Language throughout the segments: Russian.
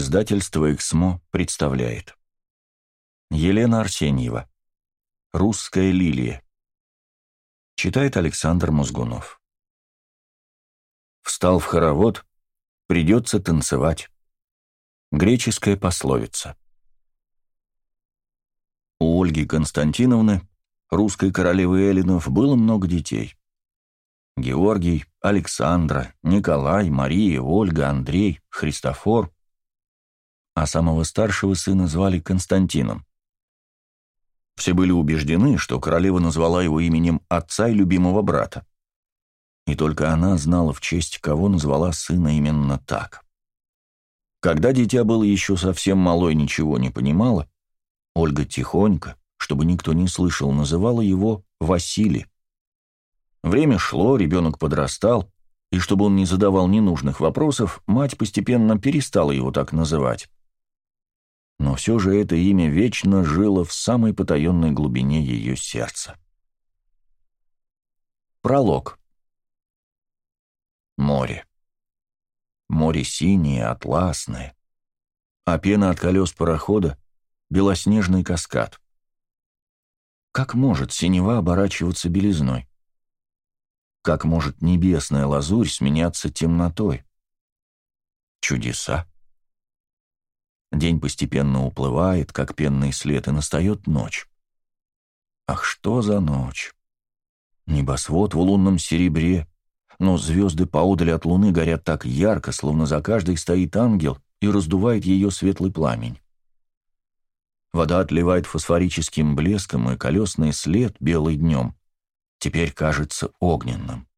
Издательство «Эксмо» представляет. Елена Арсеньева. «Русская лилия». Читает Александр Мозгунов. Встал в хоровод, придется танцевать. Греческая пословица. У Ольги Константиновны, русской королевы Эллинов, было много детей. Георгий, Александра, Николай, Мария, Ольга, Андрей, Христофор. А самого старшего сына звали Константином. Все были убеждены, что королева назвала его именем отца и любимого брата. И только она знала, в честь кого назвала сына именно так. Когда дитя было еще совсем малой, ничего не понимало, Ольга тихонько, чтобы никто не слышал, называла его Василий. Время шло, ребенок подрастал, и чтобы он не задавал ненужных вопросов, мать постепенно перестала его так называть. Но все же это имя вечно жило в самой потаенной глубине ее сердца. Пролог. Море. Море синее, атласное, а пена от колес парохода — белоснежный каскад. Как может синева оборачиваться белизной? Как может небесная лазурь сменяться темнотой? Чудеса. День постепенно уплывает, как пенный след, и настает ночь. Ах, что за ночь! Небосвод в лунном серебре, но звезды поодаль от луны горят так ярко, словно за каждой стоит ангел и раздувает ее светлый пламень. Вода отливает фосфорическим блеском, и колесный след, белый днем, теперь кажется огненным.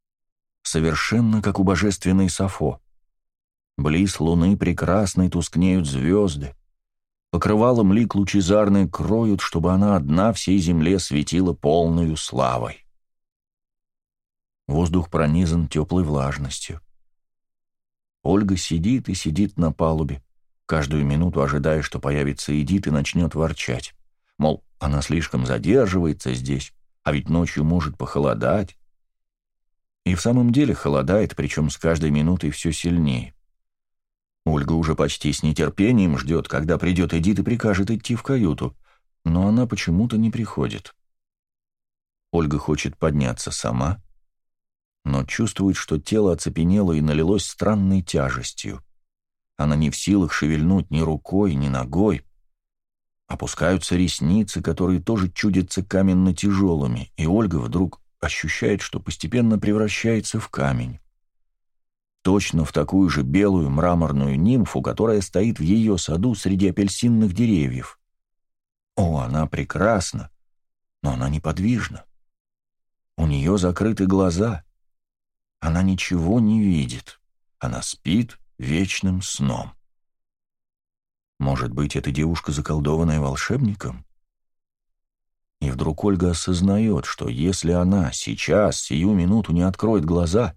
Совершенно как у божественной Сафо. Близ луны прекрасной тускнеют звезды. Покрывалом лик лучезарный кроют, чтобы она одна всей земле светила полную славой. Воздух пронизан теплой влажностью. Ольга сидит и сидит на палубе, каждую минуту ожидая, что появится Эдит и начнет ворчать. Мол, она слишком задерживается здесь, а ведь ночью может похолодать. И в самом деле холодает, причем с каждой минутой все сильнее. Ольга уже почти с нетерпением ждет, когда придет Эдит и прикажет идти в каюту, но она почему-то не приходит. Ольга хочет подняться сама, но чувствует, что тело оцепенело и налилось странной тяжестью. Она не в силах шевельнуть ни рукой, ни ногой. Опускаются ресницы, которые тоже чудятся каменно-тяжелыми, и Ольга вдруг ощущает, что постепенно превращается в камень. Точно в такую же белую мраморную нимфу, которая стоит в ее саду среди апельсинных деревьев. О, она прекрасна, но она неподвижна. У нее закрыты глаза. Она ничего не видит. Она спит вечным сном. Может быть, эта девушка заколдованная волшебником? И вдруг Ольга осознает, что если она сейчас, сию минуту, не откроет глаза,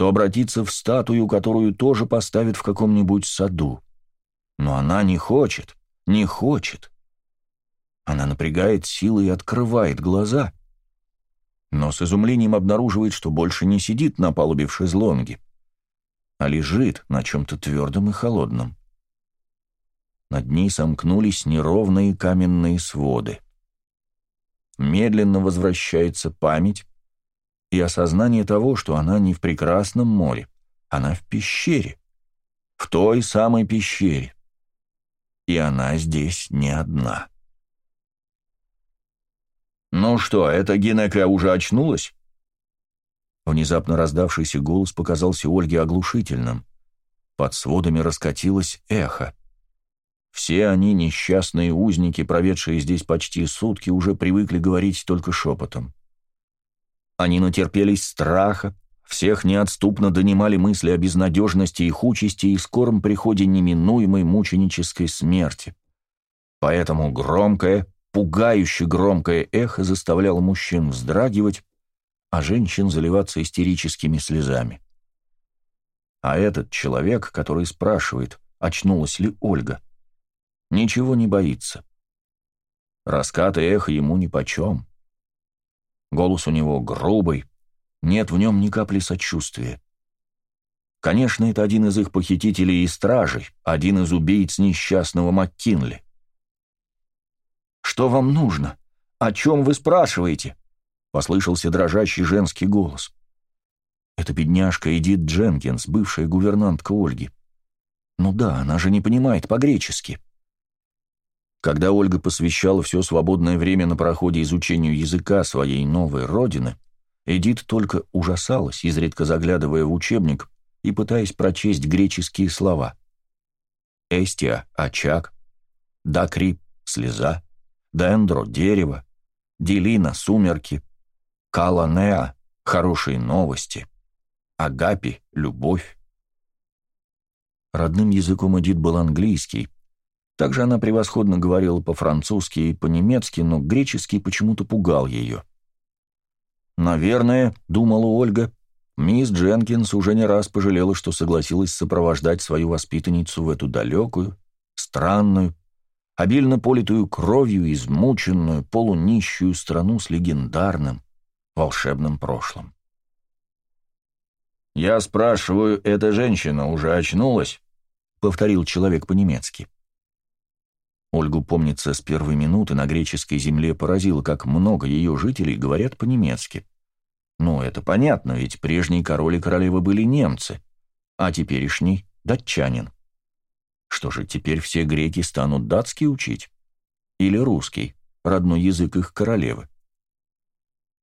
то обратится в статую, которую тоже поставит в каком-нибудь саду. Но она не хочет, не хочет. Она напрягает силы и открывает глаза, но с изумлением обнаруживает, что больше не сидит на палубе в шезлонге, а лежит на чем-то твердом и холодном. Над ней сомкнулись неровные каменные своды медленно возвращается память и осознание того, что она не в прекрасном море, она в пещере, в той самой пещере. И она здесь не одна. «Ну что, эта Генека уже очнулась?» Внезапно раздавшийся голос показался Ольге оглушительным. Под сводами раскатилось эхо. Все они, несчастные узники, проведшие здесь почти сутки, уже привыкли говорить только шепотом. Они натерпелись страха, всех неотступно донимали мысли о безнадежности их участи и скором приходе неминуемой мученической смерти. Поэтому громкое, пугающе громкое эхо заставляло мужчин вздрагивать, а женщин заливаться истерическими слезами. А этот человек, который спрашивает, очнулась ли Ольга, ничего не боится. Раскаты эхо ему нипочем. Голос у него грубый, нет в нем ни капли сочувствия. Конечно, это один из их похитителей и стражей, один из убийц несчастного МакКинли. «Что вам нужно? О чем вы спрашиваете?» — послышался дрожащий женский голос. Это бедняжка Эдит Дженкинс, бывшая гувернантка Ольги. Ну да, она же не понимает по-гречески. Когда Ольга посвящала все свободное время на проходе изучению языка своей новой родины, Эдит только ужасалась, изредка заглядывая в учебник и пытаясь прочесть греческие слова. Эстия — очаг, Дакри — слеза, Дендро — дерево, Делина — сумерки, Каланеа — хорошие новости, Агапи — любовь. Родным языком Эдит был английский. Также она превосходно говорила по-французски и по-немецки, но греческий почему-то пугал ее. «Наверное», — думала Ольга, — «мисс Дженкинс уже не раз пожалела, что согласилась сопровождать свою воспитанницу в эту далекую, странную, обильно политую кровью, измученную, полунищую страну с легендарным, волшебным прошлым. «Я спрашиваю, эта женщина уже очнулась?» — повторил человек по-немецки. Ольгу, помнится, с первой минуты на греческой земле поразило, как много ее жителей говорят по-немецки. Ну, это понятно, ведь прежние король и королевы были немцы, а теперешний — датчанин. Что же, теперь все греки станут датский учить? Или русский, родной язык их королевы?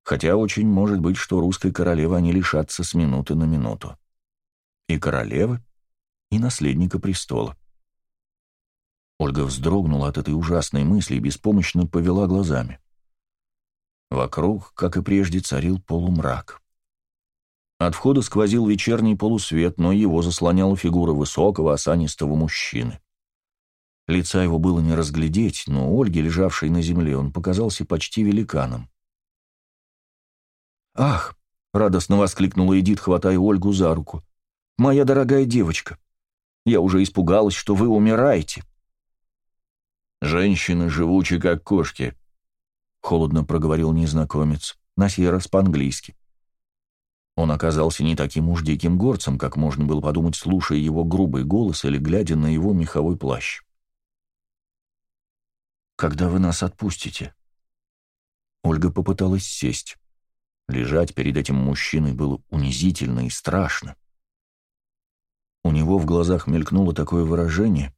хотя очень может быть, что русской королевы они лишатся с минуты на минуту. И королевы, и наследника престола. Ольга вздрогнула от этой ужасной мысли и беспомощно повела глазами. Вокруг, как и прежде, царил полумрак. От входа сквозил вечерний полусвет, но его заслоняла фигура высокого, осанистого мужчины. Лица его было не разглядеть, но Ольге, лежавшей на земле, он показался почти великаном. «Ах!» — радостно воскликнула Эдит, хватая Ольгу за руку. «Моя дорогая девочка! Я уже испугалась, что вы умираете!» «Женщины живучи, как кошки», — холодно проговорил незнакомец, на сей раз по-английски. Он оказался не таким уж диким горцем, как можно было подумать, слушая его грубый голос или глядя на его меховой плащ. «Когда вы нас отпустите?» Ольга попыталась сесть. Лежать перед этим мужчиной было унизительно и страшно. У него в глазах мелькнуло такое выражение.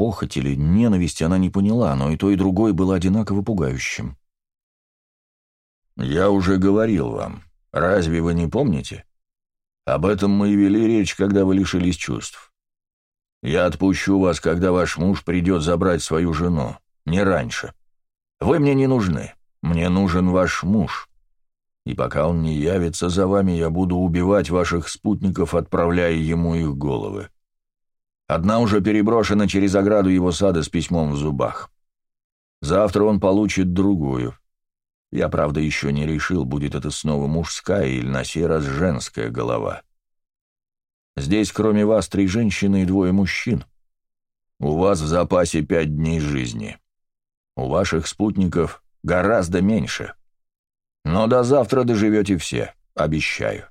Похоть или ненависть она не поняла, но и то, и другое было одинаково пугающим. «Я уже говорил вам. Разве вы не помните? Об этом мы и вели речь, когда вы лишились чувств. Я отпущу вас, когда ваш муж придет забрать свою жену, не раньше. Вы мне не нужны. Мне нужен ваш муж и пока он не явится за вами, я буду убивать ваших спутников, отправляя ему их головы. Одна уже переброшена через ограду его сада с письмом в зубах. Завтра он получит другую. Я, правда, еще не решил, будет это снова мужская или на сей раз женская голова. Здесь, кроме вас, три женщины и двое мужчин. У вас в запасе пять дней жизни. У ваших спутников гораздо меньше. — но до завтра доживете все, обещаю.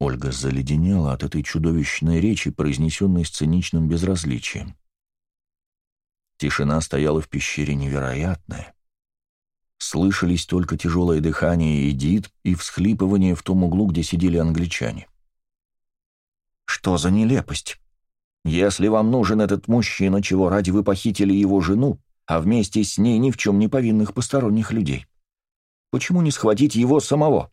Ольга заледенела от этой чудовищной речи, произнесенной с циничным безразличием. Тишина стояла в пещере невероятная. Слышались только тяжелое дыхание Эдит и всхлипывание в том углу, где сидели англичане. «Что за нелепость? Если вам нужен этот мужчина, чего ради вы похитили его жену, а вместе с ней ни в чем не повинных посторонних людей? Почему не схватить его самого?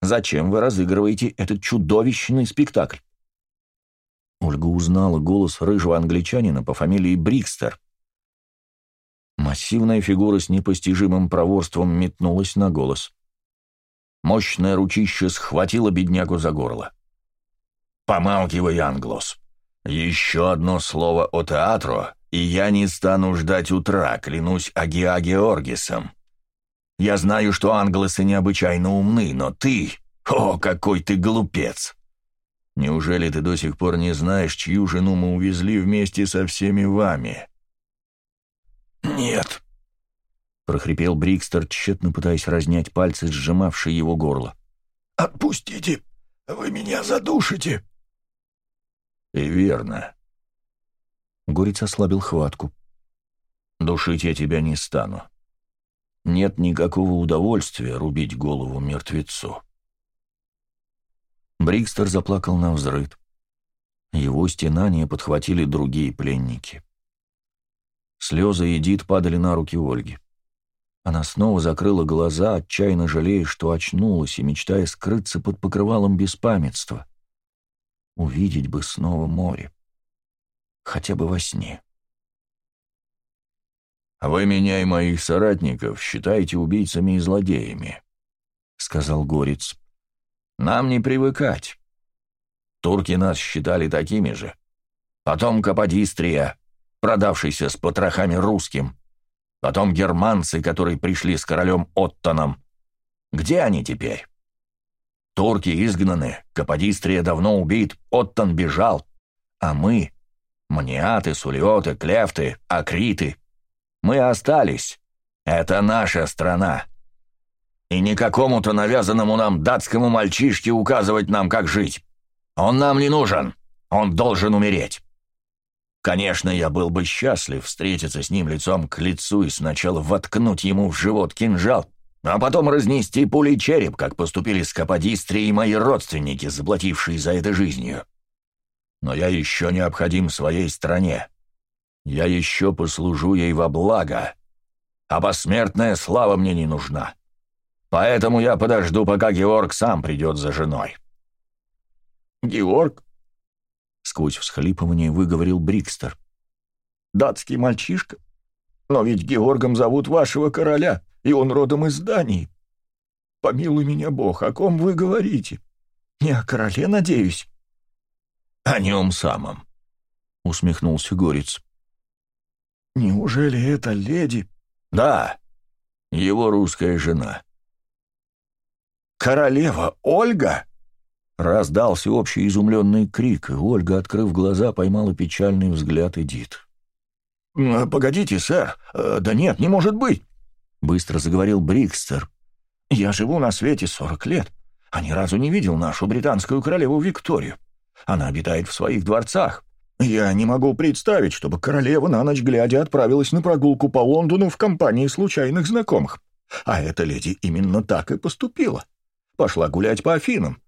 Зачем вы разыгрываете этот чудовищный спектакль? Ольга узнала голос рыжего англичанина по фамилии Брикстер. Массивная фигура с непостижимым проворством метнулась на голос. Мощное ручище схватило беднягу за горло. «Помалкивай, Англос. Еще одно слово о театру, и я не стану ждать утра, клянусь Агиа Георгисом. Я знаю, что англосы необычайно умны, но ты... О, какой ты глупец! Неужели ты до сих пор не знаешь, чью жену мы увезли вместе со всеми вами?» «Нет», — прохрипел Брикстер, тщетно пытаясь разнять пальцы, сжимавшие его горло. «Отпустите! Вы меня задушите!» «И верно». Горец ослабил хватку. «Душить я тебя не стану. Нет никакого удовольствия рубить голову мертвецу». Брикстер заплакал на взрыд. Его стенания подхватили другие пленники. Слезы Эдит падали на руки Ольги. Она снова закрыла глаза, отчаянно жалея, что очнулась и мечтая скрыться под покрывалом беспамятства. Увидеть бы снова море. Хотя бы во сне. «Вы меня и моих соратников считаете убийцами и злодеями», — сказал Горец. «Нам не привыкать. Турки нас считали такими же. Потом Каподистрия, продавшийся с потрохами русским. Потом германцы, которые пришли с королем Оттоном. Где они теперь? Турки изгнаны, Каподистрия давно убит, Оттон бежал. А мы, маниаты, сулиоты, клефты, акриты, мы остались. Это наша страна. И не какому-то навязанному нам датскому мальчишке указывать нам, как жить. Он нам не нужен. Он должен умереть. Конечно, я был бы счастлив встретиться с ним лицом к лицу и сначала воткнуть ему в живот кинжал, а потом разнести пулей череп, как поступили с Каподистри и мои родственники, заплатившие за это жизнью. Но я еще необходим своей стране. Я еще послужу ей во благо, а посмертная слава мне не нужна. Поэтому я подожду, пока Георг сам придет за женой. «Георг?» Сквозь всхлипывание выговорил Брикстер. «Датский мальчишка? Но ведь Георгом зовут вашего короля, и он родом из Дании. Помилуй меня, Бог, о ком вы говорите? Не о короле, надеюсь?» «О нем самом», — усмехнулся Горец. «Неужели это леди?» «Да, его русская жена». «Королева Ольга?» Раздался общий изумленный крик, и Ольга, открыв глаза, поймала печальный взгляд Эдит. «Погодите, сэр. Э, да нет, не может быть!» — быстро заговорил Брикстер. «Я живу на свете сорок лет, а ни разу не видел нашу британскую королеву Викторию. Она обитает в своих дворцах. Я не могу представить, чтобы королева на ночь глядя отправилась на прогулку по Лондону в компании случайных знакомых. А эта леди именно так и поступила. Пошла гулять по Афинам,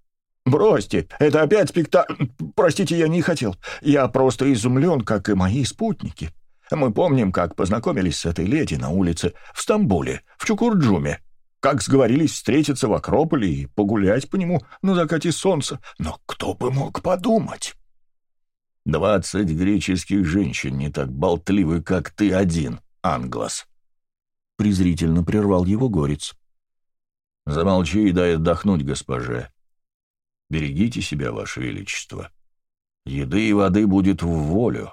«Бросьте, это опять спектакль... Простите, я не хотел. Я просто изумлен, как и мои спутники. Мы помним, как познакомились с этой леди на улице в Стамбуле, в Чукурджуме, как сговорились встретиться в Акрополе и погулять по нему на закате солнца. Но кто бы мог подумать?» «Двадцать греческих женщин не так болтливы, как ты один, Англос», — презрительно прервал его горец. «Замолчи и дай отдохнуть госпоже. Берегите себя, Ваше Величество. Еды и воды будет в волю.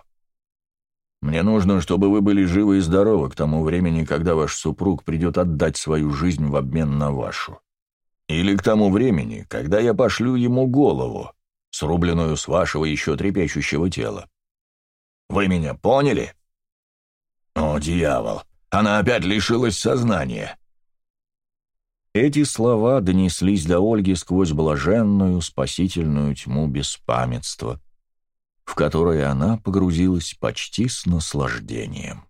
Мне нужно, чтобы вы были живы и здоровы к тому времени, когда ваш супруг придет отдать свою жизнь в обмен на вашу. Или к тому времени, когда я пошлю ему голову, срубленную с вашего еще трепещущего тела. Вы меня поняли? О, дьявол, она опять лишилась сознания. Эти слова донеслись до Ольги сквозь блаженную, спасительную тьму беспамятства, в которой она погрузилась почти с наслаждением.